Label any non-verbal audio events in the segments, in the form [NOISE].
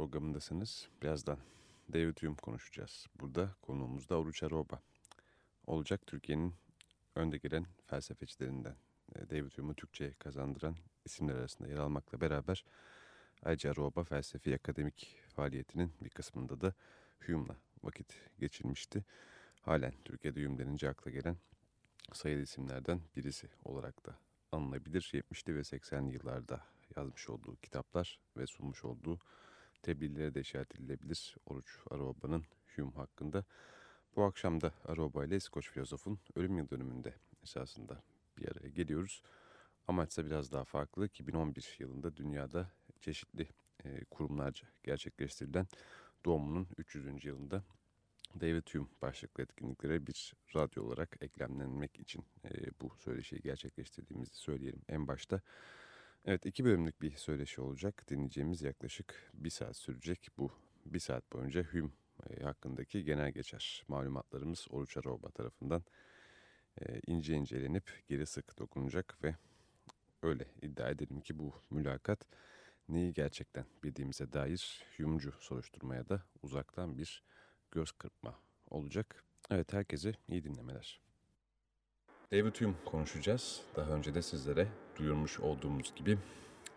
programındasınız. Birazdan David Hume konuşacağız. Burada konuğumuz da Oruç Aroba. Olacak Türkiye'nin önde gelen felsefecilerinden. E, David Hume'u Türkçe'ye kazandıran isimler arasında yer almakla beraber ayrıca Aroba felsefi akademik faaliyetinin bir kısmında da Hume'la vakit geçirmişti. Halen Türkiye'de Hume denince akla gelen sayılı isimlerden birisi olarak da anılabilir. 70'li ve 80'li yıllarda yazmış olduğu kitaplar ve sunmuş olduğu tebliğlere de işaret edilebilir Oruç Aroba'nın Hume hakkında. Bu akşam da Aroba ile İskoç filozofun ölüm yıl dönümünde esasında bir araya geliyoruz. Amaçsa biraz daha farklı. 2011 yılında dünyada çeşitli e, kurumlarca gerçekleştirilen doğumunun 300. yılında David Hume başlıklı etkinliklere bir radyo olarak eklemlenmek için e, bu söyleşiyi gerçekleştirdiğimizi söyleyelim. En başta evet iki bölümlük bir söyleşi olacak. Dinleyeceğimiz yaklaşık bir saat sürecek. Bu bir saat boyunca Hume e, hakkındaki genel geçer malumatlarımız Oruç Aroba tarafından e, ince incelenip geri sık dokunacak ve öyle iddia edelim ki bu mülakat neyi gerçekten bildiğimize dair Hume'cu soruşturmaya da uzaktan bir göz kırpma olacak. Evet herkese iyi dinlemeler. David Hume konuşacağız. Daha önce de sizlere duyurmuş olduğumuz gibi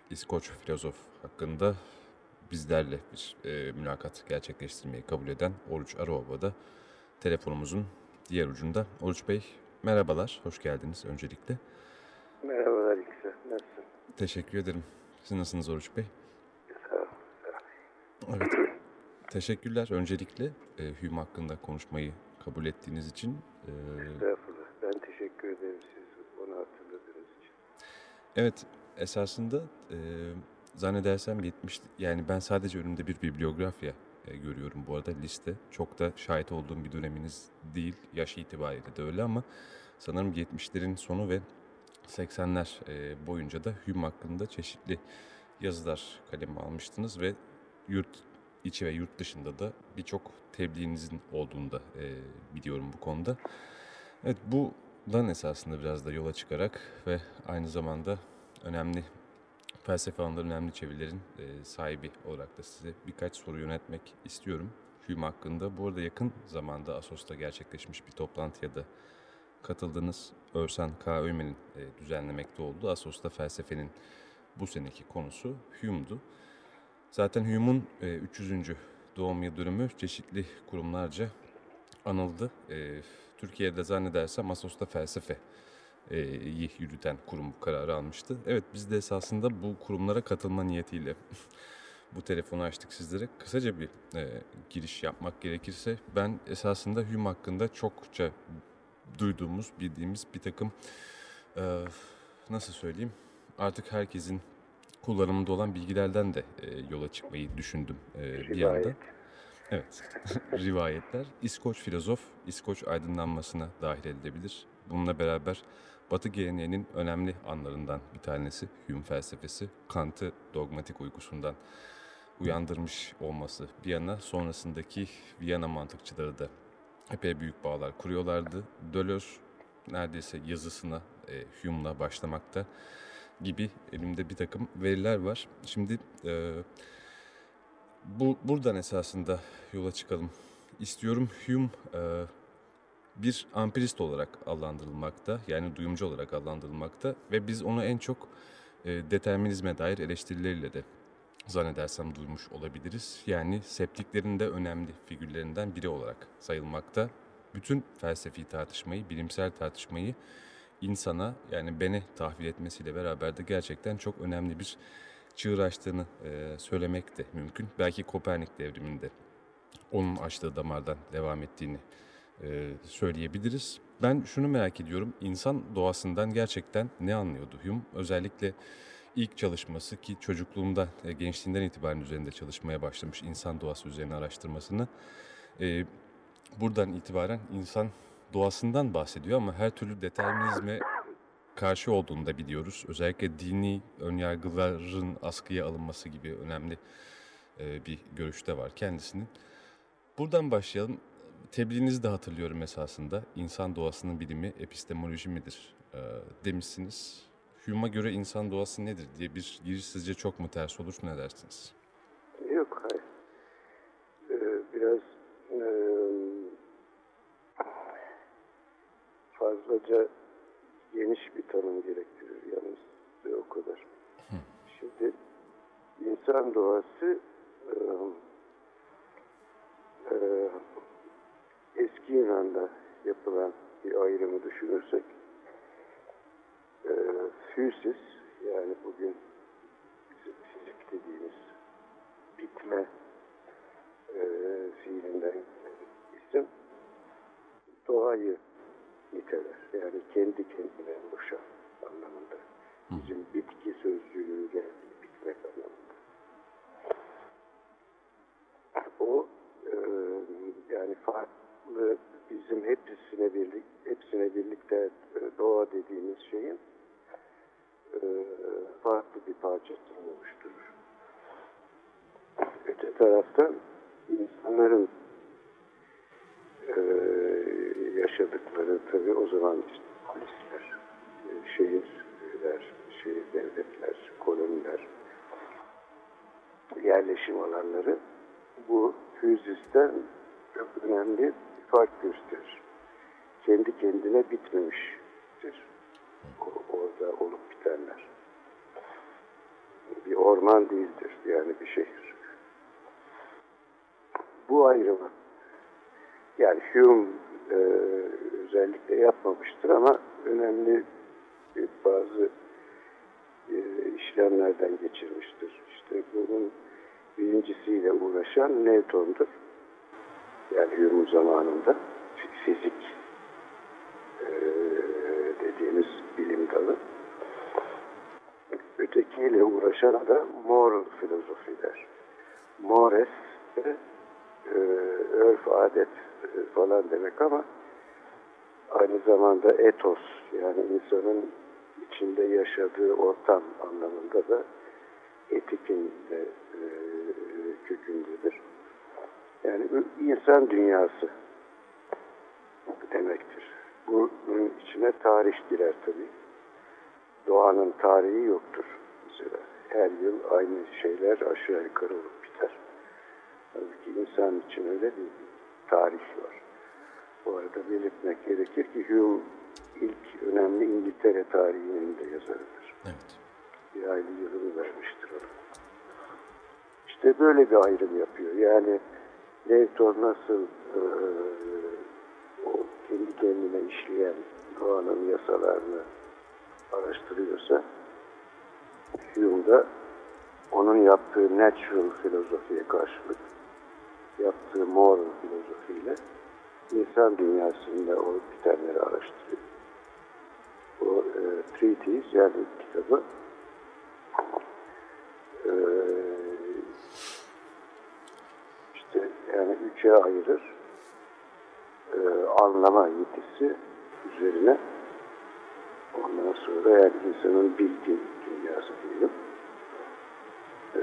İskoç filozof hakkında bizlerle bir e, mülakat gerçekleştirmeyi kabul eden Oruç Aroba da telefonumuzun diğer ucunda. Oruç Bey merhabalar, hoş geldiniz öncelikle. Merhabalar İkse, nasılsın? Teşekkür ederim. Siz nasılsınız Oruç Bey? Sağ ol. Evet, teşekkürler öncelikle e, Hume hakkında konuşmayı kabul ettiğiniz için. E... Estağfurullah, ben teşekkür ederim siz onu hatırladığınız için. Evet, esasında e, zannedersem 70, yani ben sadece önümde bir bibliografya e, görüyorum bu arada liste. Çok da şahit olduğum bir döneminiz değil, yaş itibariyle de öyle ama sanırım 70'lerin sonu ve 80'ler e, boyunca da Hume hakkında çeşitli yazılar kaleme almıştınız ve yurt içi ve yurt dışında da birçok tebliğinizin olduğunu da e, biliyorum bu konuda. Evet bundan esasında biraz da yola çıkarak ve aynı zamanda önemli felsefe alanları önemli çevirilerin e, sahibi olarak da size birkaç soru yönetmek istiyorum. Hume hakkında. Bu arada yakın zamanda Asos'ta gerçekleşmiş bir toplantıya da katıldınız. Örsen K. Öymen'in e, düzenlemekte olduğu Asos'ta felsefenin bu seneki konusu Hume'du. Zaten Hume'un e, 300. doğum yıl dönümü çeşitli kurumlarca anıldı. E, Türkiye'de zannedersem Asos'ta felsefe e, yürüten kurum bu kararı almıştı. Evet biz de esasında bu kurumlara katılma niyetiyle [LAUGHS] bu telefonu açtık sizlere. Kısaca bir e, giriş yapmak gerekirse ben esasında Hume hakkında çokça duyduğumuz, bildiğimiz bir takım e, nasıl söyleyeyim artık herkesin kullanımında olan bilgilerden de e, yola çıkmayı düşündüm e, bir anda. Evet, [LAUGHS] rivayetler İskoç filozof, İskoç aydınlanmasına dahil edilebilir. Bununla beraber Batı geleneğinin önemli anlarından bir tanesi Hume felsefesi, Kant'ı dogmatik uykusundan uyandırmış olması bir yana sonrasındaki Viyana mantıkçıları da epey büyük bağlar kuruyorlardı. Deleuze neredeyse yazısına e, Hume'la başlamakta gibi elimde bir takım veriler var. Şimdi e, bu buradan esasında yola çıkalım. İstiyorum Hume e, bir ampirist olarak adlandırılmakta yani duyumcu olarak adlandırılmakta ve biz onu en çok e, determinizme dair eleştirileriyle de zannedersem duymuş olabiliriz. Yani septiklerin de önemli figürlerinden biri olarak sayılmakta. Bütün felsefi tartışmayı, bilimsel tartışmayı insana yani beni tahvil etmesiyle beraber de gerçekten çok önemli bir çığır açtığını e, söylemek de mümkün. Belki Kopernik devriminde onun açtığı damardan devam ettiğini e, söyleyebiliriz. Ben şunu merak ediyorum, insan doğasından gerçekten ne anlıyordu Hume? Özellikle ilk çalışması ki çocukluğumda, e, gençliğinden itibaren üzerinde çalışmaya başlamış insan doğası üzerine araştırmasını. Buradan itibaren insan doğasından bahsediyor ama her türlü determinizme karşı olduğunu da biliyoruz. Özellikle dini önyargıların askıya alınması gibi önemli e, bir görüşte var kendisinin. Buradan başlayalım. Tebliğinizi de hatırlıyorum esasında. İnsan doğasının bilimi epistemoloji midir e, demişsiniz. Hume'a göre insan doğası nedir diye bir giriş sizce çok mu ters olur? Ne dersiniz? Yok hayır. Ee, biraz e, fazlaca geniş bir tanım gerektirir yalnız ve o kadar. Şimdi insan doğası e, e, eski Yunan'da yapılan bir ayrımı düşünürsek e, füsis yani bugün bizim fizik dediğimiz bitme e, fiilinden isim doğayı niteler. Yani kendi kendine oluşan anlamında. Bizim bitki sözcüğünün geldiği bitmek anlamında. O e, yani farklı bizim hepsine birlik hepsine birlikte e, doğa dediğimiz şeyin e, farklı bir parçasını oluşturur. Öte taraftan insanların e, yaşadıkları tabii o zaman polisler, e, şehirler, şehir devletler, koloniler, yerleşim alanları bu füzisten çok önemli fark gösterir. Kendi kendine bitmemiştir. Orada olup bitenler. Bir orman değildir yani bir şehir. Bu ayrımı yani Hume e, özellikle yapmamıştır ama önemli bir bazı e, işlemlerden geçirmiştir. İşte bunun birincisiyle uğraşan Newton'dur. Yani Hume'un zamanında fizik e, dediğimiz bilim dalı. Ötekiyle uğraşan da moral filozofiler. Mores de e, örf, adet e, falan demek ama aynı zamanda etos yani insanın içinde yaşadığı ortam anlamında da etikin de e, kökündedir. Yani insan dünyası demektir. Bunun içine tarih girer tabii. Doğanın tarihi yoktur mesela. Her yıl aynı şeyler aşağı yukarı olup biter. Halbuki insan için öyle bir tarih var. Bu arada belirtmek gerekir ki Hume ilk önemli İngiltere tarihinin de yazarıdır. Evet. Bir aile yılını vermiştir ona. İşte böyle bir ayrım yapıyor. Yani Newton nasıl e, o kendi kendine işleyen doğanın yasalarını araştırıyorsa Hume da onun yaptığı natural filozofiye karşılık yaptığı moral filozofiyle insan dünyasında olup bitenleri araştırıyor. O e, treatise yani kitabı e, işte yani üçe ayırır. E, anlama yetisi üzerine ondan sonra yani insanın bilgi dünyası diyelim. E,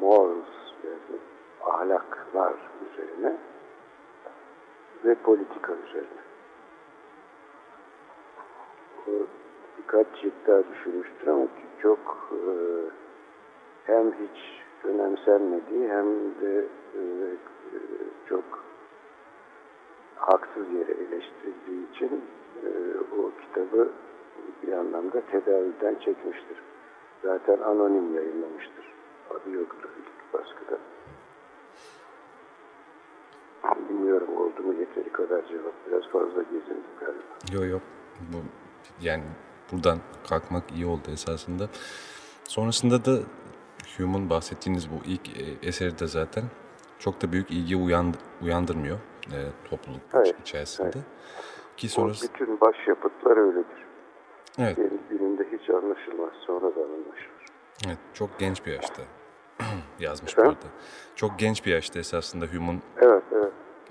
yani ahlaklar üzerine ve politika üzerine. O birkaç cilt daha düşünmüştür ama çok e, hem hiç önemsenmediği hem de e, çok haksız yere eleştirildiği için e, o kitabı bir anlamda tedaviden çekmiştir. Zaten anonim yayınlamıştır. Adı yoktur ilk baskıda. Bilmiyorum oldu mu yeteri kadar cevap. Biraz fazla gezindim galiba. Yok yok. Bu, yani buradan kalkmak iyi oldu esasında. Sonrasında da Hume'un bahsettiğiniz bu ilk e, eseri de zaten çok da büyük ilgi uyand uyandırmıyor e, topluluk Evet, içerisinde. evet. Ki O sonrası bütün başyapıtlar öyledir. evet, Kendi gününde hiç anlaşılmaz. Sonradan anlaşılır. evet çok genç bir yaşta [CLEARS THROAT] yazmış Efendim? burada. Çok genç bir yaşta esasında Hume'un evet.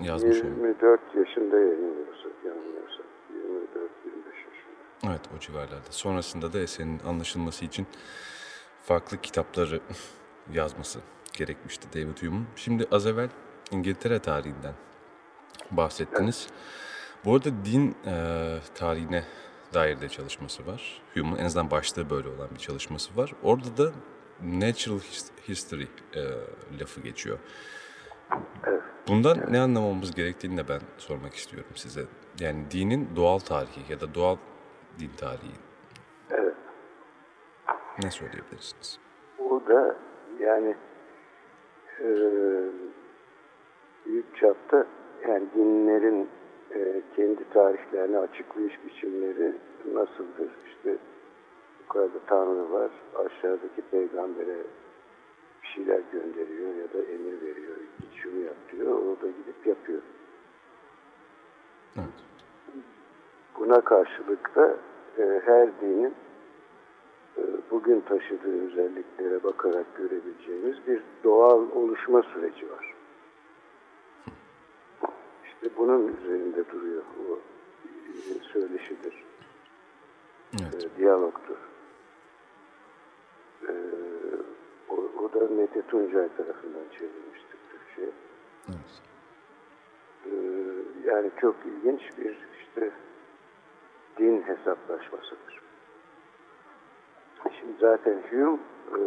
Yazmış olduğu. 24 yaşında yayınlıyorsa, yanılmıyorsa. 24-25 yaşında. Evet o civarlarda. Sonrasında da eserin anlaşılması için farklı kitapları [LAUGHS] yazması gerekmişti David Hume'un. Şimdi az evvel İngiltere tarihinden bahsettiniz. Bu arada din e, tarihine dair de çalışması var. Hume'un en azından başlığı böyle olan bir çalışması var. Orada da natural his- history e, lafı geçiyor. Evet. Bundan ne anlamamız gerektiğini de ben sormak istiyorum size. Yani dinin doğal tarihi ya da doğal din tarihi. Evet. Ne söyleyebilirsiniz? Bu da yani e, büyük çapta yani dinlerin e, kendi tarihlerini açıklayış biçimleri nasıldır? İşte yukarıda Tanrı var, aşağıdaki peygambere şeyler gönderiyor ya da emir veriyor. Git şunu yap diyor, o da gidip yapıyor. Evet. Buna karşılık da e, her dinin e, bugün taşıdığı özelliklere bakarak görebileceğimiz bir doğal oluşma süreci var. İşte bunun üzerinde duruyor o e, söyleşidir, Evet. e, diyalogtur. E, o, da Mete Tuncay tarafından çevrilmiştir Türkçe'ye. evet. Ee, yani çok ilginç bir işte din hesaplaşmasıdır. Şimdi zaten Hume e,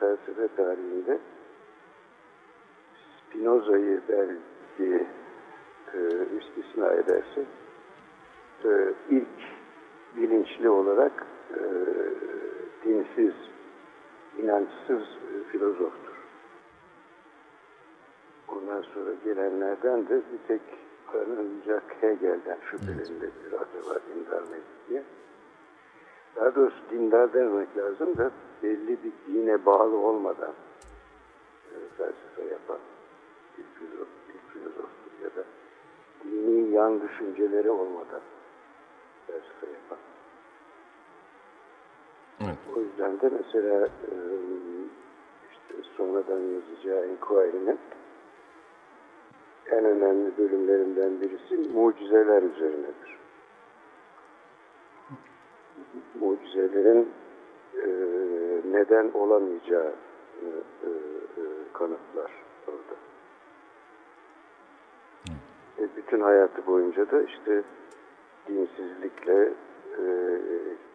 felsefe tarihinde Spinoza'yı belki e, istisna edersek e, ilk bilinçli olarak e, dinsiz, inançsız e, filozoftur. Ondan sonra gelenlerden de bir tek ancak Hegel'den şüphelenilebilir acaba dindar mıydı diye. Daha doğrusu dindar dememek lazım da belli bir dine bağlı olmadan e, felsefe yapan bir filozof, bir filozoftur ya da dini yan düşünceleri olmadan felsefe yapan. O yüzden de mesela e, işte sonradan yazacağı Enquiry'nin en önemli bölümlerinden birisi mucizeler üzerinedir. Mucizelerin e, neden olamayacağı e, e, e, kanıtlar orada. E, bütün hayatı boyunca da işte dinsizlikle, e,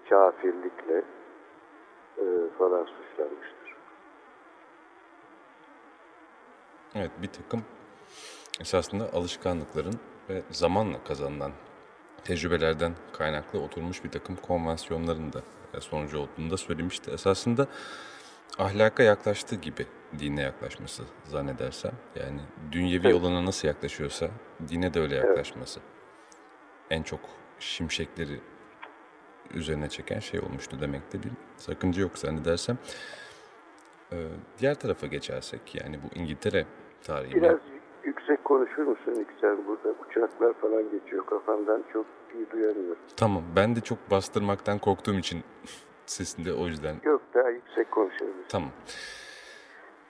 kafirlikle falan suçlanmıştır. Evet bir takım esasında alışkanlıkların ve zamanla kazanılan tecrübelerden kaynaklı oturmuş bir takım konvansiyonların da e, sonucu olduğunu da söylemişti. Esasında ahlaka yaklaştığı gibi dine yaklaşması zannedersem. Yani dünyevi Evet. olana nasıl yaklaşıyorsa dine de öyle yaklaşması. En çok şimşekleri üzerine çeken şey olmuştu demekte bir sakınca yok zannedersem. Ee, diğer tarafa geçersek yani bu İngiltere tarihi. Biraz yüksek konuşur musun Yüksel? Burada uçaklar falan geçiyor kafamdan çok iyi duyamıyorum. Tamam ben de çok bastırmaktan korktuğum için [LAUGHS] sesinde o yüzden Yok daha yüksek konuşuruz. Tamam.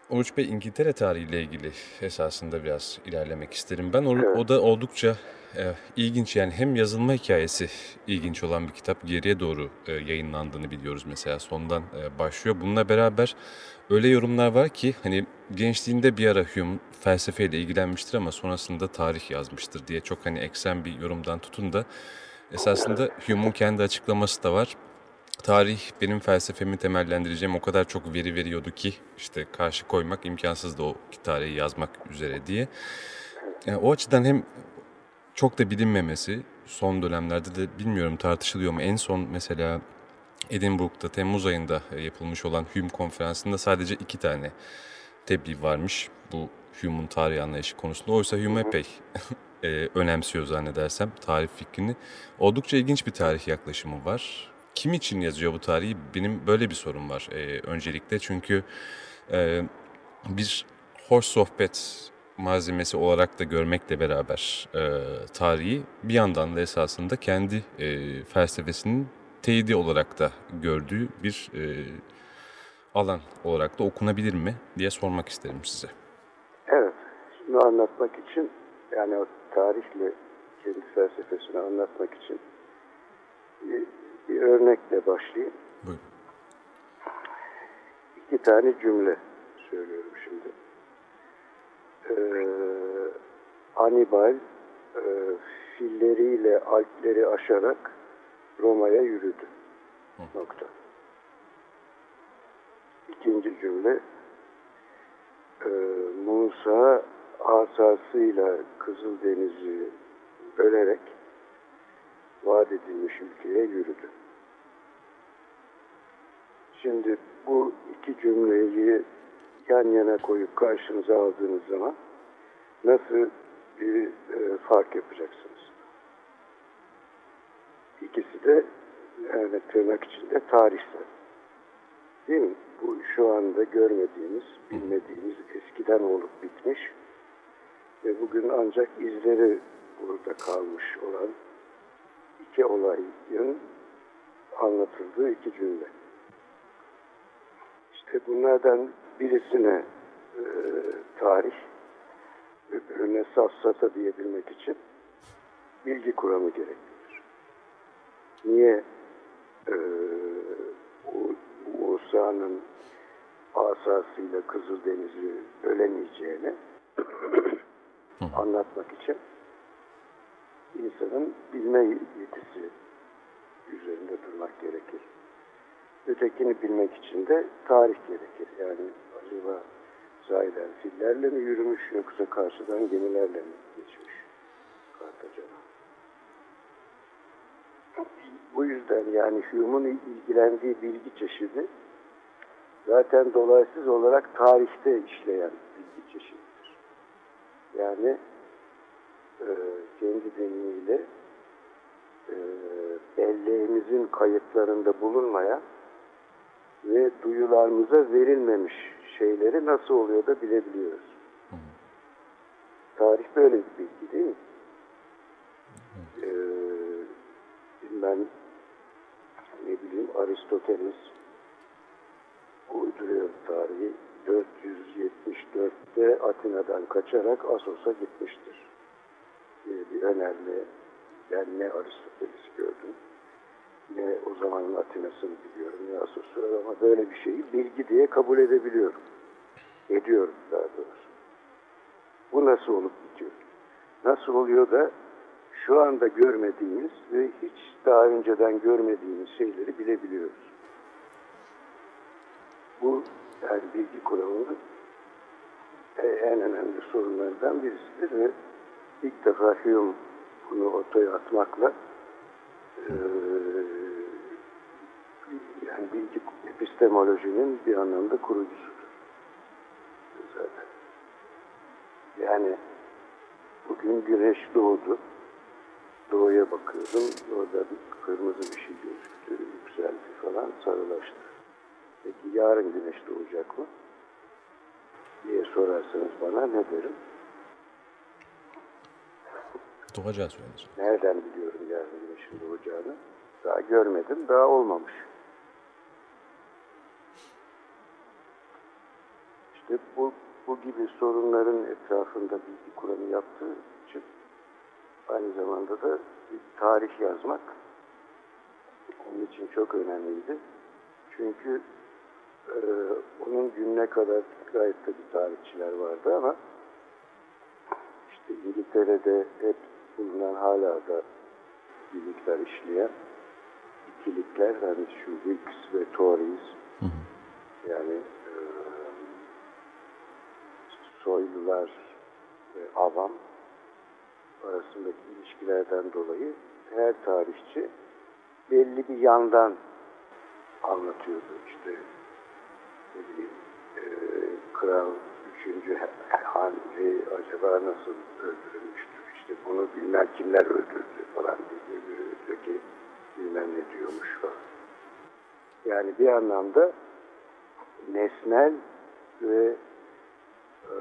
Oruç Bey İngiltere tarihiyle ilgili esasında biraz ilerlemek isterim. Ben o, Evet. o da oldukça e, ilginç yani hem yazılma hikayesi ilginç olan bir kitap geriye doğru e, yayınlandığını biliyoruz mesela sondan e, başlıyor. Bununla beraber öyle yorumlar var ki hani gençliğinde bir ara Hume felsefeyle ilgilenmiştir ama sonrasında tarih yazmıştır diye çok hani eksen bir yorumdan tutun da esasında Hume'un kendi açıklaması da var tarih benim felsefemi temellendireceğim o kadar çok veri veriyordu ki işte karşı koymak imkansızdı o tarihi yazmak üzere diye. Yani o açıdan hem çok da bilinmemesi son dönemlerde de bilmiyorum tartışılıyor mu en son mesela Edinburgh'da Temmuz ayında e, yapılmış olan Hume konferansında sadece iki tane tebliğ varmış bu Hume'un tarih anlayışı konusunda. Oysa Hume epey [LAUGHS] e, önemsiyor zannedersem tarih fikrini. Oldukça ilginç bir tarih yaklaşımı var. Kim için yazıyor bu tarihi? Benim böyle bir sorum var e, öncelikle. Çünkü e, bir hoş sohbet malzemesi olarak da görmekle beraber e, tarihi bir yandan da esasında kendi e, felsefesinin teyidi olarak da gördüğü bir e, alan olarak da okunabilir mi diye sormak isterim size. Evet. Şunu anlatmak için yani o tarihle kendi felsefesini anlatmak için bir, bir örnekle başlayayım. Buyurun. İki tane cümle söylüyorum şimdi. Ee, Hannibal e, filleriyle Alpleri aşarak Roma'ya yürüdü. Nokta. İkinci cümle e, Musa asasıyla Kızıldeniz'i bölerek vaat edilmiş ülkeye yürüdü. Şimdi bu iki cümleyi yan yana koyup karşınıza aldığınız zaman nasıl bir e, fark yapacaksınız? İkisi de yani tırnak içinde tarihsel. Değil mi? Bu şu anda görmediğimiz, bilmediğimiz, eskiden olup bitmiş ve bugün ancak izleri burada kalmış olan iki olayın anlatıldığı iki cümle. İşte bunlardan birisine e, tarih, öbürüne safsata diyebilmek için bilgi kuramı gereklidir. Niye e, Musa'nın asasıyla Kızıldeniz'i ölemeyeceğini anlatmak için insanın bilme yetisi üzerinde durmak gerekir. Ötekini bilmek için de tarih gerekir. Yani acaba sahiden fillerle mi yürümüş yoksa karşıdan gemilerle mi geçmiş Kartaca'na? Bu yüzden yani Hume'un ilgilendiği bilgi çeşidi zaten dolaysız olarak tarihte işleyen bilgi çeşididir. Yani e, kendi deyimiyle e, belleğimizin kayıtlarında bulunmayan ve duyularımıza verilmemiş şeyleri nasıl oluyor da bilebiliyoruz. Tarih böyle bir bilgi değil mi? Ee, ben ne bileyim Aristoteles uyduruyor tarihi 474'te Atina'dan kaçarak Asos'a gitmiştir. Ee, bir önemli ben ne Aristoteles'i gördüm ne o zamanın Atina'sını biliyorum ne Asos'u ama böyle bir şeyi bilgi diye kabul edebiliyorum. Ediyorum daha doğrusu. Bu nasıl olup bitiyor? Nasıl oluyor da şu anda görmediğimiz ve hiç daha önceden görmediğimiz şeyleri bilebiliyoruz. Bu yani bilgi kuramının en önemli sorunlarından birisidir ve ilk defa Hume bunu ortaya atmakla e, yani bilgi epistemolojinin bir anlamda kurucusudur. Zaten. Yani bugün güneş doğdu. Doğuya bakıyordum. Orada bir kırmızı bir şey gözüktü. Yükseldi falan. Sarılaştı. Peki yarın güneş doğacak mı? diye sorarsanız bana ne derim? Doğacağı söylenir. Nereden biliyorum yarın güneşin doğacağını? Daha görmedim, daha olmamış. İşte bu, bu gibi sorunların etrafında bilgi kuramı yaptığı için aynı zamanda da tarih yazmak onun için çok önemliydi. Çünkü e, onun gününe kadar gayet tabii tarihçiler vardı ama işte İngiltere'de hep bulunan hala da birlikler işleyen ikilikler hani şu Whigs ve Tories yani soylular ve avam arasındaki ilişkilerden dolayı her tarihçi belli bir yandan anlatıyordu işte ne bileyim e, Kral 3. Henry acaba nasıl öldürülmüştür işte bunu bilmem kimler öldürdü falan diye bir ki bilmem ne diyormuş falan. Yani bir anlamda nesnel ve e,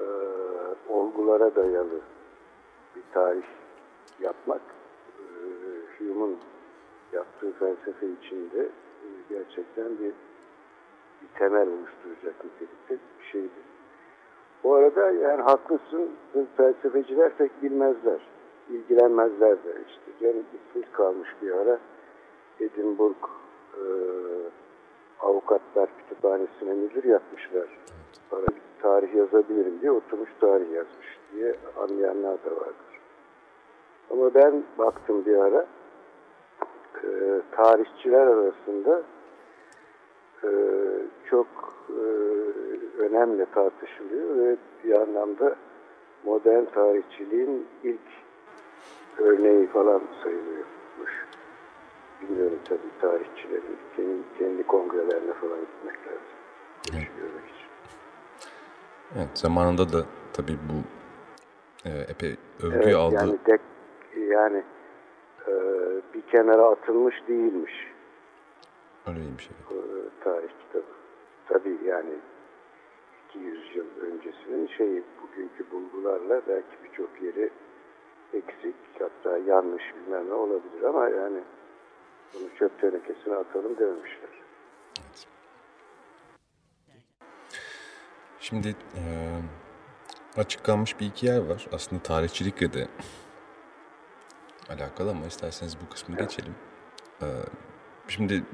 olgulara dayalı bir tarih yapmak e, Hume'un yaptığı felsefe içinde e, gerçekten bir, bir temel oluşturacak nitelikte bir şeydi. Bu arada yani haklısın felsefeciler pek bilmezler, ilgilenmezler de işte. Yani işsiz kalmış bir ara Edinburgh e, avukatlar kütüphanesine müdür yapmışlar. Para tarih yazabilirim diye oturmuş tarih yazmış diye anlayanlar da vardır. Ama ben baktım bir ara e, tarihçiler arasında e, çok e, önemli tartışılıyor ve bir anlamda modern tarihçiliğin ilk örneği falan sayılıyormuş. Bilmiyorum tabii tarihçilerin kendi, kendi kongrelerine falan gitmek lazım. Evet. Evet, zamanında da tabii bu e, epey övgü Evet, aldı. yani de, yani e, bir kenara atılmış değilmiş Öyleymiş e, tarih kitabı. Tabii yani 200 yıl öncesinin şeyi bugünkü bulgularla belki birçok yeri eksik hatta yanlış bilmem ne olabilir ama yani bunu çöp tenekesine atalım dememişler. Şimdi e, açık kalmış bir iki yer var. Aslında tarihçilikle de alakalı ama isterseniz bu kısmı geçelim. E, şimdi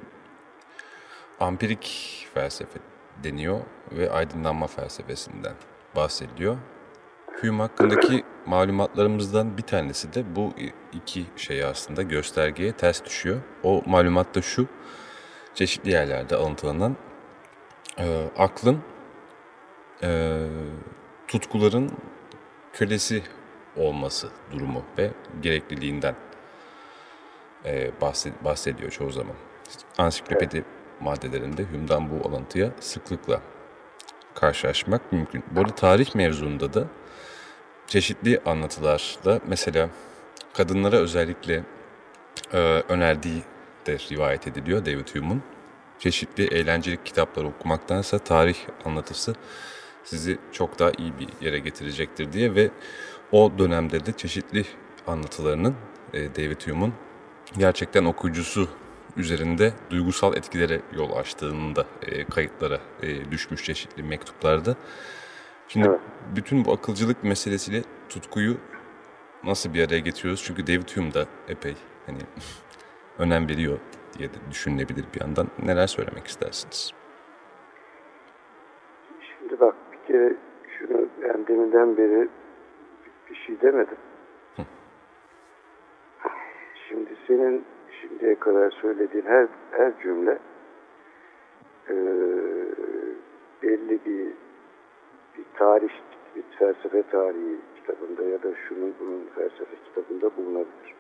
ampirik felsefe deniyor ve aydınlanma felsefesinden bahsediliyor. Hume hakkındaki malumatlarımızdan bir tanesi de bu iki şey aslında göstergeye ters düşüyor. O malumat da şu, çeşitli yerlerde alıntılanan e, aklın e, tutkuların kölesi olması durumu ve gerekliliğinden e, bahsed- bahsediyor çoğu zaman. Ansiklopedi maddelerinde Hume'dan bu alıntıya sıklıkla karşılaşmak mümkün. Bu arada tarih mevzuunda da çeşitli anlatılarda mesela kadınlara özellikle e, önerdiği de rivayet ediliyor David Hume'un. Çeşitli eğlencelik kitaplar okumaktansa tarih anlatısı sizi çok daha iyi bir yere getirecektir diye ve o dönemde de çeşitli anlatılarının e, David Hume'un gerçekten okuyucusu üzerinde duygusal etkilere yol açtığını da e, kayıtlara e, düşmüş çeşitli mektuplarda. Şimdi Evet. bütün bu akılcılık meselesiyle tutkuyu nasıl bir araya getiriyoruz? Çünkü David Hume da epey hani [LAUGHS] önem veriyor diye de düşünülebilir bir yandan. Neler söylemek istersiniz? Şimdi bak bir kere şunu ben deminden beri bir şey demedim. Şimdi senin şimdiye kadar söylediğin her her cümle eee, belli bir bir tarih, bir felsefe tarihi kitabında ya da şunun bunun felsefe kitabında bulunabilir.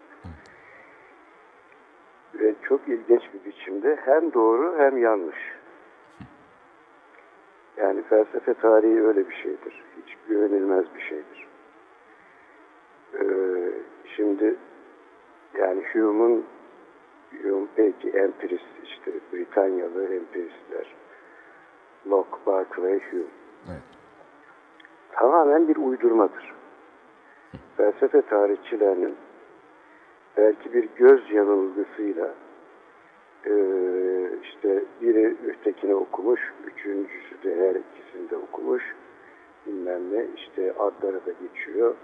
Ve çok ilginç bir biçimde hem doğru hem yanlış. Yani felsefe tarihi öyle bir şeydir. Hiç güvenilmez bir şeydir. Ee, şimdi yani Hume'un Hume belki empirist işte Britanyalı empiristler Locke, Berkeley, Hume Evet. tamamen bir uydurmadır. Felsefe tarihçilerinin belki bir göz yanılgısıyla eee, işte biri ötekini okumuş, üçüncüsü de her ikisini de okumuş, bilmem ne işte adları da geçiyor.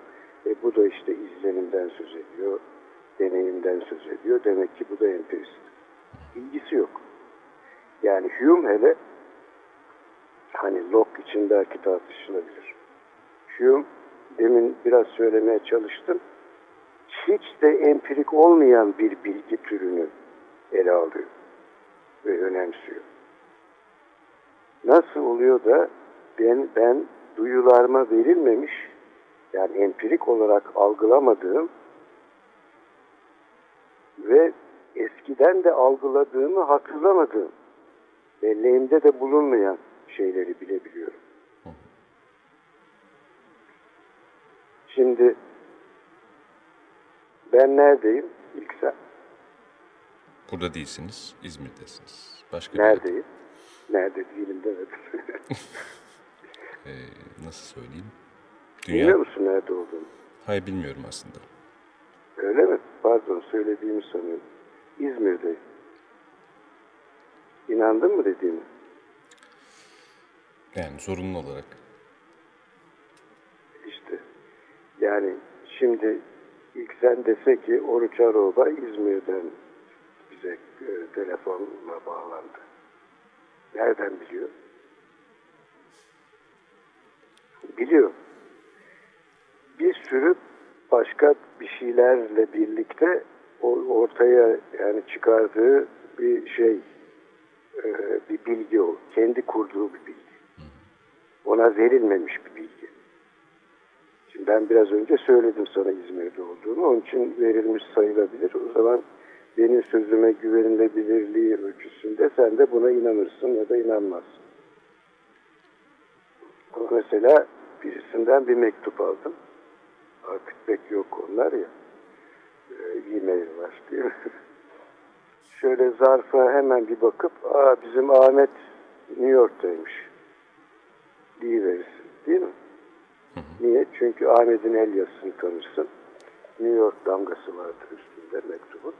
E bu da işte izlenimden söz ediyor, deneyimden söz ediyor. Demek ki bu da empirist. İlgisi yok. Yani Hume hele hani Locke için belki tartışılabilir. Hume demin biraz söylemeye çalıştım. Hiç de empirik olmayan bir bilgi türünü ele alıyor ve önemsiyor. Nasıl oluyor da ben, ben duyularıma verilmemiş yani empirik olarak algılamadığım ve eskiden de algıladığımı hatırlamadığım belleğimde de bulunmayan şeyleri bilebiliyorum. Şimdi ben neredeyim? İlk sen. Burada değilsiniz, İzmir'desiniz. Başka bir. Neredeyim? Nerede değilim demedim. [LAUGHS] Ee, nasıl söyleyeyim? Dünya... musun nerede olduğunu? Hayır bilmiyorum aslında. Öyle mi? Pardon söylediğimi sanıyorum. İzmir'deyim. İnandın mı dediğimi? Yani zorunlu olarak. İşte. Yani şimdi ilk sen dese ki Oruç Aroba İzmir'den bize e, telefonla bağlandı. Nereden biliyor? Biliyor. Bir sürü başka bir şeylerle birlikte ortaya yani çıkardığı bir şey, e, bir bilgi o. Kendi kurduğu bir bilgi. Ona verilmemiş bir bilgi. Şimdi ben biraz önce söyledim sana İzmir'de olduğunu. Onun için verilmiş sayılabilir. O zaman benim sözüme güvenilebilirliği ölçüsünde sen de buna inanırsın ya da inanmazsın. Mesela birisinden bir mektup aldım. Artık pek yok onlar ya. Ee, E-mail var değil mi? [LAUGHS] Şöyle zarfa hemen bir bakıp Aa, bizim Ahmet New York'taymış verirsin değil mi? Niye? Çünkü Ahmet'in el yazısını tanırsın. New York damgası vardır üstünde mektubun.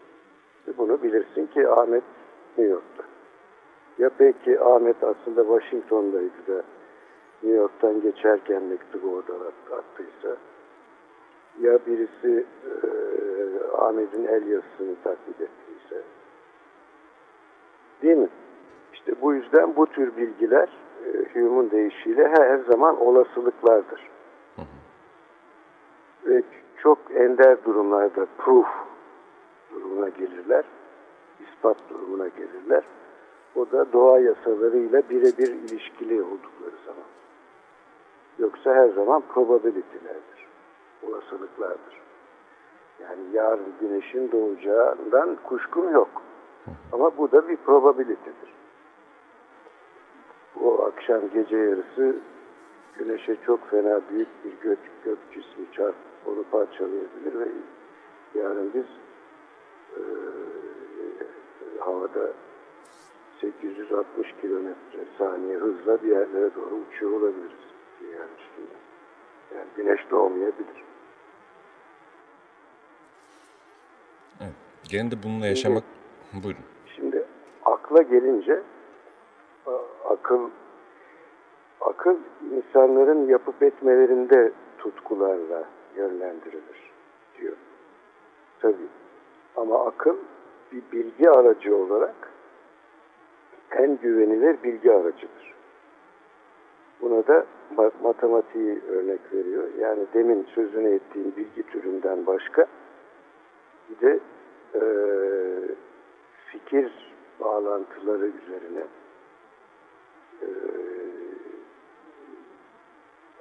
Bunu bilirsin ki Ahmet New York'ta. Ya belki Ahmet aslında Washington'daydı da New York'tan geçerken mektubu orada attıysa ya birisi e, Ahmet'in el yazısını taklit ettiyse değil mi? İşte bu yüzden bu tür bilgiler e, Hume'un deyişiyle her zaman olasılıklardır. Hı hı. Ve çok ender durumlarda proof durumuna gelirler, ispat durumuna gelirler. O da doğa yasalarıyla birebir ilişkili oldukları zaman. Yoksa her zaman probability'lerdir, olasılıklardır. Yani yarın güneşin doğacağından kuşkum yok. Ama bu da bir probability'dir. O akşam gece yarısı güneşe çok fena büyük bir gök, gök cismi çarp onu parçalayabilir ve yarın biz e, havada 860 kilometre saniye hızla bir yerlere doğru uçuyor olabiliriz dünyanın üstünde. Yani güneş doğmayabilir. Evet. Gene de bununla yaşamak... Şimdi, Buyurun. Şimdi akla gelince akıl akıl insanların yapıp etmelerinde tutkularla yönlendirilir diyor. Tabii. Ama akıl bir bilgi aracı olarak en güvenilir bilgi aracıdır. Buna da matematiği örnek veriyor. Yani demin sözünü ettiğim bilgi türünden başka bir de e, fikir bağlantıları üzerine e,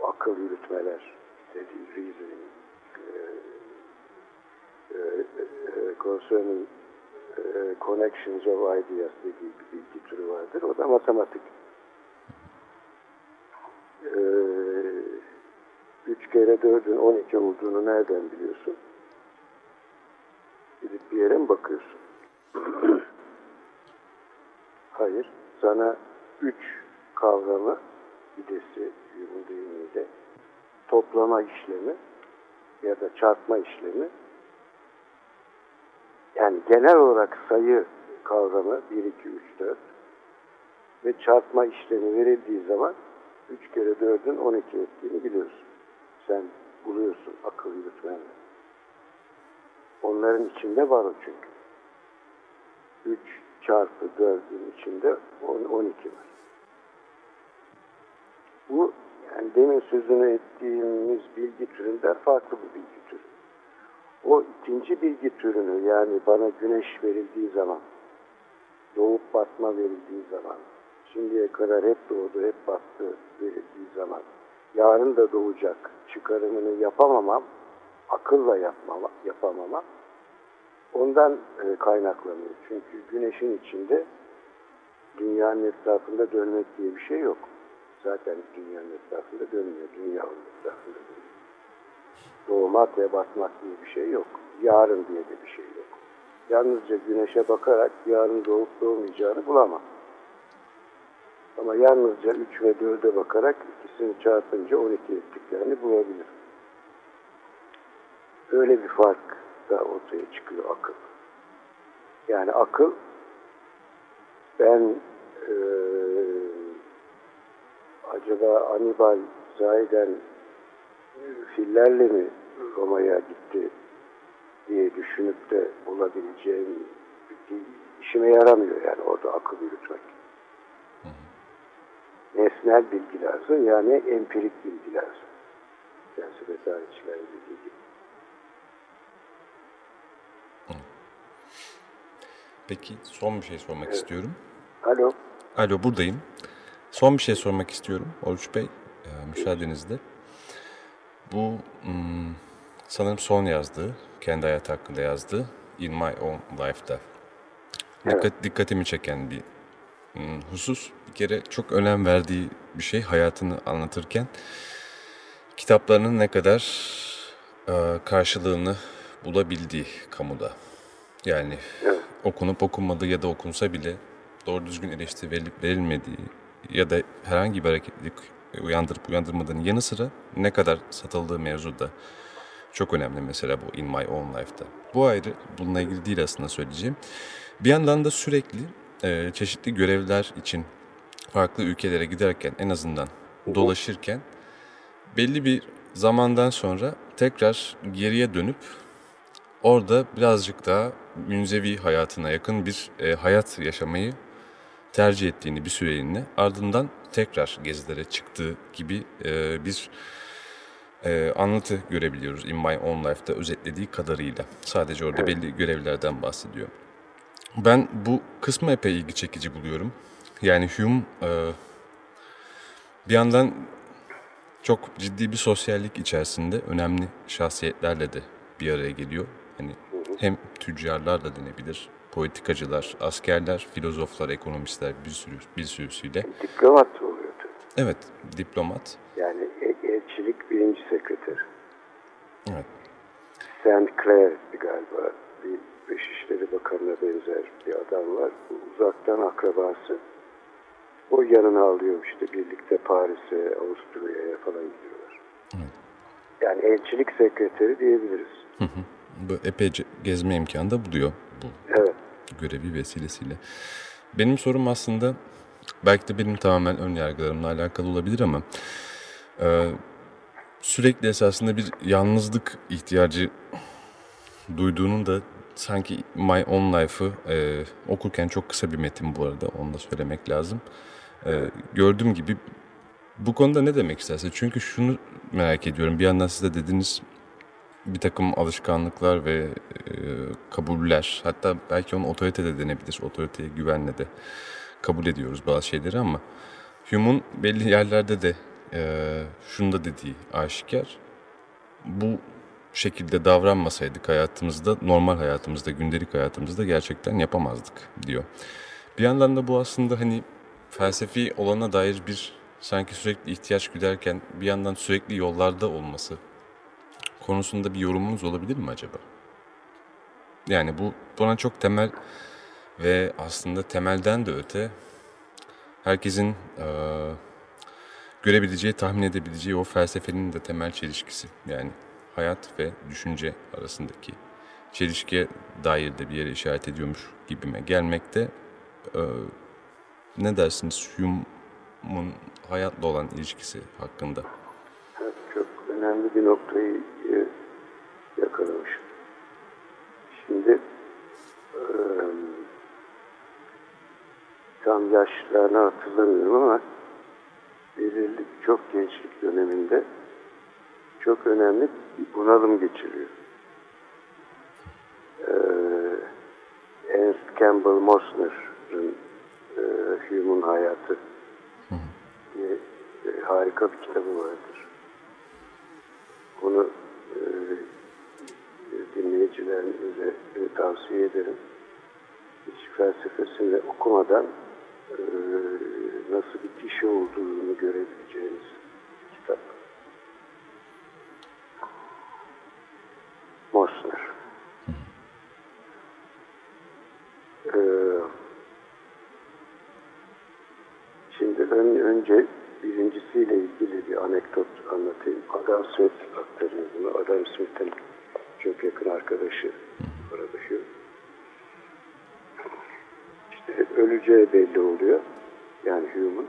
akıl yürütmeler dediği reasoning concerning e, connections of ideas dediği bir bilgi türü vardır. O da matematik. E, 3 kere 4'ün 12 olduğunu nereden biliyorsun? Gidip bir yere mi bakıyorsun? [CLEARS THROAT] Hayır. Sana üç kavramı idesi Hume'un deyimiyle toplama işlemi ya da çarpma işlemi yani genel olarak sayı kavramı 1, 2, 3, 4 ve çarpma işlemi verildiği zaman 3 kere 4'ün 12 ettiğini biliyorsun. Sen buluyorsun akıl yürütmenle. Onların içinde var o çünkü. 3 çarpı 4'ün içinde 12 var. Bu yani demin sözünü ettiğimiz bilgi türünden farklı bir bilgi türü. O ikinci bilgi türünü yani bana güneş verildiği zaman, doğup batma verildiği zaman, şimdiye kadar hep doğdu, hep battı verildiği zaman, yarın da doğacak çıkarımını yapamamam, akılla yapmama, yapamamam, ondan e, kaynaklanıyor. Çünkü güneşin içinde dünyanın etrafında dönmek diye bir şey yok. Zaten dünyanın etrafında dönmüyor, dünya onun etrafında dönüyor. Doğmak ve batmak diye bir şey yok. Yarın diye de bir şey yok. Yalnızca güneşe bakarak yarın doğup doğmayacağını bulamam. Ama yalnızca 3 ve 4'e bakarak ikisini çarpınca 12 ettiklerini bulabilirim. Öyle bir fark da ortaya çıkıyor akıl. Yani akıl ben e, acaba Anibal sahiden fillerle mi Roma'ya gitti diye düşünüp de bulabileceğim işime yaramıyor yani orada akıl yürütmek. Nesnel bilgi lazım yani empirik bilgi lazım. Felsefe tarihçilerin dediği gibi. Peki son bir şey sormak evet. istiyorum. Alo. Alo buradayım. Son bir şey sormak istiyorum Oruç Bey, e, müsaadenizle. Bu hmm, sanırım son yazdığı, kendi hayatı hakkında yazdığı In My Own Life'da. Dikkat. Dikkatimi çeken bir hmm, husus. Bir kere çok önem verdiği bir şey hayatını anlatırken kitaplarının ne kadar e, karşılığını bulabildiği kamuda. Yani Evet. okunup okunmadığı ya da okunsa bile doğru düzgün eleştiri verilip verilmediği ya da herhangi bir hareketlilik uyandırıp uyandırmadığının yanı sıra ne kadar satıldığı mevzu da çok önemli mesela bu In My Own Life'da. Bu ayrı, bununla ilgili değil aslında söyleyeceğim. Bir yandan da sürekli e, çeşitli görevler için farklı ülkelere giderken en azından dolaşırken belli bir zamandan sonra tekrar geriye dönüp orada birazcık daha münzevi hayatına yakın bir e, hayat yaşamayı tercih ettiğini bir süreliğine ardından tekrar gezilere çıktığı gibi e, bir e, anlatı görebiliyoruz In My Own Life'da özetlediği kadarıyla. Sadece orada belli görevlerden bahsediyor. Ben bu kısmı epey ilgi çekici buluyorum. Yani Hume e, bir yandan çok ciddi bir sosyallik içerisinde önemli şahsiyetlerle de bir araya geliyor. Hani hem tüccarlar da denebilir, politikacılar, askerler, filozoflar, ekonomistler bir sürü bir sürüsüyle. Diplomat oluyor tabii. Evet, diplomat. Yani e-. Evet. St. Clair'di galiba. Bir Dışişleri Bakanı'na benzer bir adam var. Uzaktan akrabası. O yanına alıyor işte birlikte Paris'e, Avusturya'ya falan gidiyorlar. Yani elçilik sekreteri diyebiliriz. Hı hı. Bu epeyce gezme imkanı da buluyor bu Evet. görevi vesilesiyle. Benim sorum aslında belki de benim tamamen ön yargılarımla alakalı olabilir ama e, sürekli esasında bir yalnızlık ihtiyacı duyduğunun da sanki My Own Life'ı e, okurken çok kısa bir metin bu arada onu da söylemek lazım. E, gördüğüm gibi bu konuda ne demek isterse çünkü şunu merak ediyorum bir yandan siz de dediniz bir takım alışkanlıklar ve e, kabuller hatta belki onun otorite de denebilir. Otoriteye güvenle de kabul ediyoruz bazı şeyleri ama Hume'un belli yerlerde de e, şunu da dediği aşikar. Bu şekilde davranmasaydık hayatımızda, normal hayatımızda, gündelik hayatımızda gerçekten yapamazdık diyor. Bir yandan da bu aslında hani felsefi olana dair bir sanki sürekli ihtiyaç güderken bir yandan sürekli yollarda olması konusunda bir yorumunuz olabilir mi acaba? Yani bu bana çok temel ve aslında temelden de öte herkesin eee, görebileceği, tahmin edebileceği o felsefenin de temel çelişkisi. Yani hayat ve düşünce arasındaki çelişkiye dair de bir yere işaret ediyormuş gibime gelmekte. Eee, ne dersiniz Hume'un hayatla olan ilişkisi hakkında? Çok önemli bir noktayı e, yakalamış. Şimdi e, tam yaşlarını hatırlamıyorum ama belirli çok gençlik döneminde çok önemli bir bunalım geçiriyor. E, Ernst Campbell Mosner'ın e, Hume'un Hayatı diye e, harika bir kitabı vardır. Onu e, dinleyicilerimize tavsiye ederim. Hiç felsefesini okumadan nasıl bir kişi olduğunu görebileceğiniz kitap. Mosner. E, Şimdi ön, önce birincisiyle ilgili bir anekdot anlatayım. Adam Smith aktarıyor bunu. Adam Smith'in çok yakın arkadaşı arada Hugh. İşte öleceği belli oluyor. Yani Hume'un.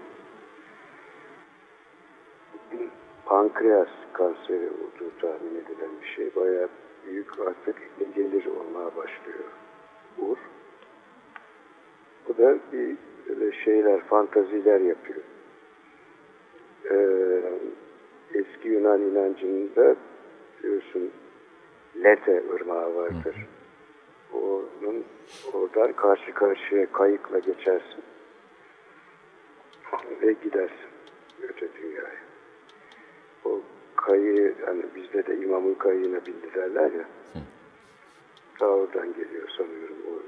Pankreas kanseri olduğu tahmin edilen bir şey. Bayağı büyük artık gelir olmaya başlıyor. Uğur. Bu da bir böyle şeyler, fantaziler yapıyor. Ee, eski Yunan inancında biliyorsun Lete ırmağı vardır. Onun oradan karşı karşıya kayıkla geçersin ve gidersin öte dünyaya. O kayı hani bizde de imamın kayığına bindi derler ya. Ta oradan geliyor sanıyorum o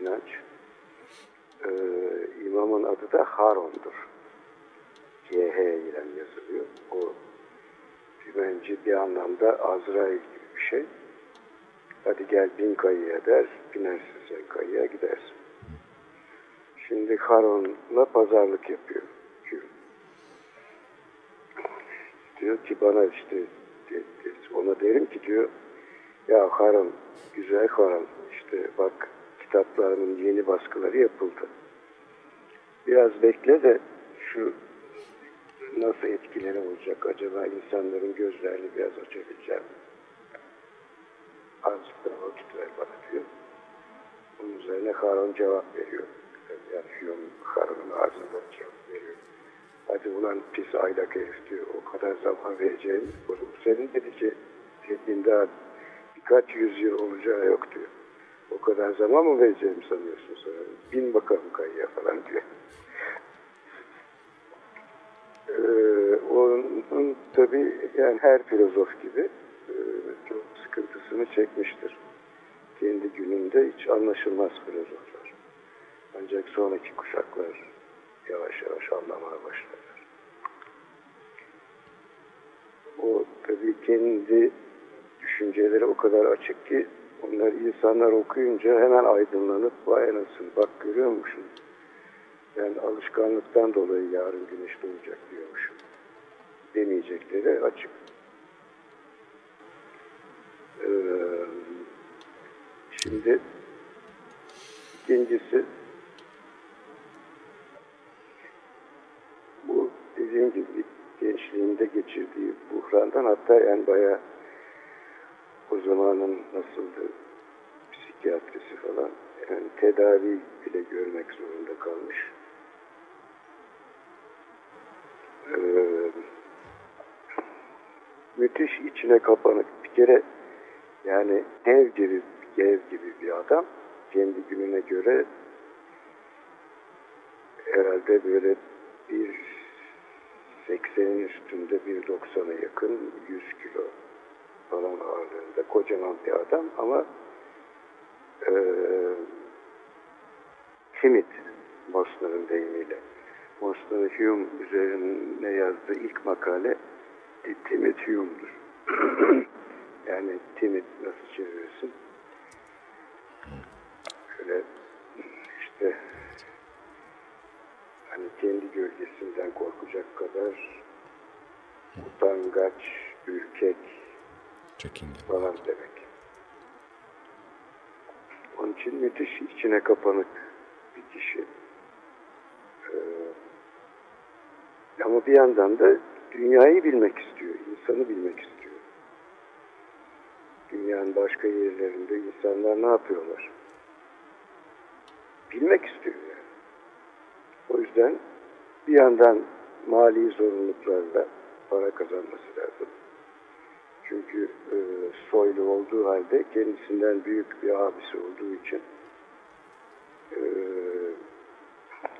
inanç. Ee, imamın adı da Haron'dur. CH ile yazılıyor. O dümenci bir anlamda Azrail gibi bir şey. Hadi gel bin kayıya der, binersin sen kayıya gidersin. Şimdi Haron'la pazarlık yapıyor. Diyor ki bana işte ona derim ki diyor ya Haron, güzel Haron işte bak kitaplarının yeni baskıları yapıldı. Biraz bekle de şu nasıl etkileri olacak acaba insanların gözlerini biraz açabileceğim. Azıcık da vakit ver bana diyor. Bunun üzerine Harun cevap veriyor. Yani Hume Harun'un ağzından cevap veriyor. Hadi ulan pis aylak herif diyor. O kadar zaman vereceğimiz bu senin dediğin daha birkaç yüzyıl olacağı yok diyor. O kadar zaman mı vereceğimi sanıyorsun sonra? Bin bakalım kayıya falan diyor. Ee, onun tabii yani her filozof gibi e, çok sıkıntısını çekmiştir. Kendi gününde hiç anlaşılmaz filozoflar. Ancak sonraki kuşaklar yavaş yavaş anlamaya başlarlar. O tabii kendi düşünceleri o kadar açık ki onları insanlar okuyunca hemen aydınlanıp vay anasını bak görüyor musun? Ben alışkanlıktan dolayı yarın güneş doğacak diyormuşum. Demeyecekleri açık. Ee, şimdi ikincisi bu dediğim gibi gençliğinde geçirdiği buhrandan hatta yani bayağı o zamanın nasıldı psikiyatrisi falan yani tedavi bile görmek zorunda kalmış. Ee, müthiş içine kapanık bir kere yani dev gibi dev gibi bir adam kendi gününe göre herhalde böyle bir 80'in üstünde bir 90'a yakın 100 kilo falan ağırlığında kocaman bir adam ama e, timid Bosner'ın deyimiyle. Bosner Hume üzerine yazdığı ilk makale Timid Hume'dur. [CLEARS THROAT] yani timid nasıl çevirirsin? Şöyle işte hani kendi gölgesinden korkacak kadar utangaç, ürkek Çekingen. falan demek. Onun için müthiş içine kapanık bir kişi. Ee, ama bir yandan da dünyayı bilmek istiyor, insanı bilmek istiyor. Dünyanın başka yerlerinde insanlar ne yapıyorlar? Bilmek istiyor yani. O yüzden bir yandan mali zorunluluklarla para kazanması lazım. Çünkü e, soylu olduğu halde kendisinden büyük bir abisi olduğu için e,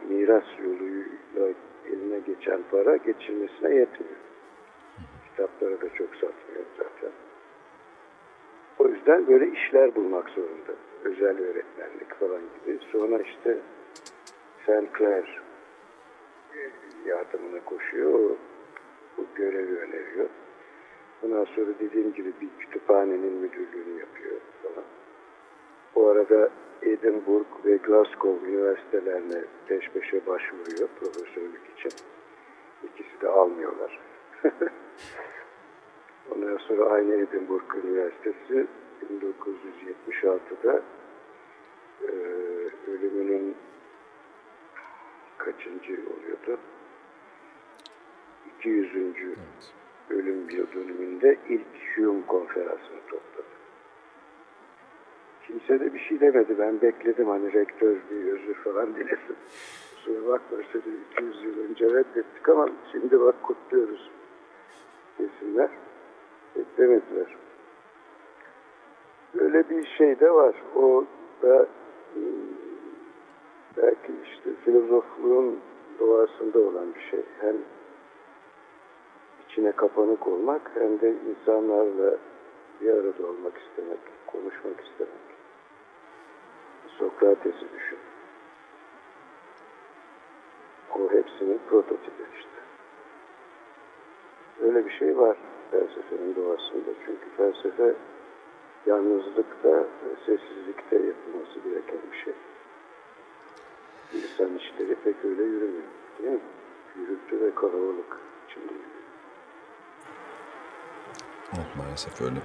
miras yoluyla eline geçen para geçirmesine yetmiyor. Kitapları da çok satmıyor zaten. O yüzden böyle işler bulmak zorunda. Özel öğretmenlik falan gibi. Sonra işte St. Clair yardımına koşuyor. O, bu görevi öneriyor. Ondan sonra dediğim gibi bir kütüphanenin müdürlüğünü yapıyor falan. Bu arada Edinburgh ve Glasgow üniversitelerine peş peşe başvuruyor profesörlük için. İkisi de almıyorlar. [LAUGHS] Ondan sonra aynı Edinburgh Üniversitesi 1976'da e, ölümünün kaçıncı oluyordu? 200. Evet. ölüm yıl dönümünde ilk Hume konferansını topladı. Kimse de bir şey demedi. Ben bekledim hani rektör bir özür falan dilesin. Kusura bakma seni 200 yıl önce reddettik ama şimdi bak kutluyoruz desinler. Beklemediler. Böyle bir şey de var. O da hmm, belki işte filozofluğun doğasında olan bir şey. Hem içine kapanık olmak hem de insanlarla bir arada olmak istemek, konuşmak istemek. Sokrates'i düşün. O hepsinin prototipi işte. Öyle bir şey var felsefenin doğasında. Çünkü felsefe yalnızlıkta, sessizlikte yapılması gereken bir şey. İnsan işleri pek öyle yürümüyor. Değil mi? Gürültü ve kalabalık içinde yürüyor. Evet, maalesef öyle.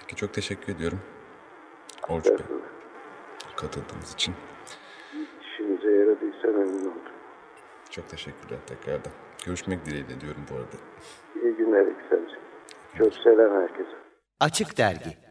Peki çok teşekkür ediyorum. Orç Bey katıldığınız için. İşinize yaradıysa memnun oldum. Çok teşekkürler tekrardan. Görüşmek dileğiyle diyorum bu arada. İyi günler Eksel'cim. Çok selam herkese. Açık Dergi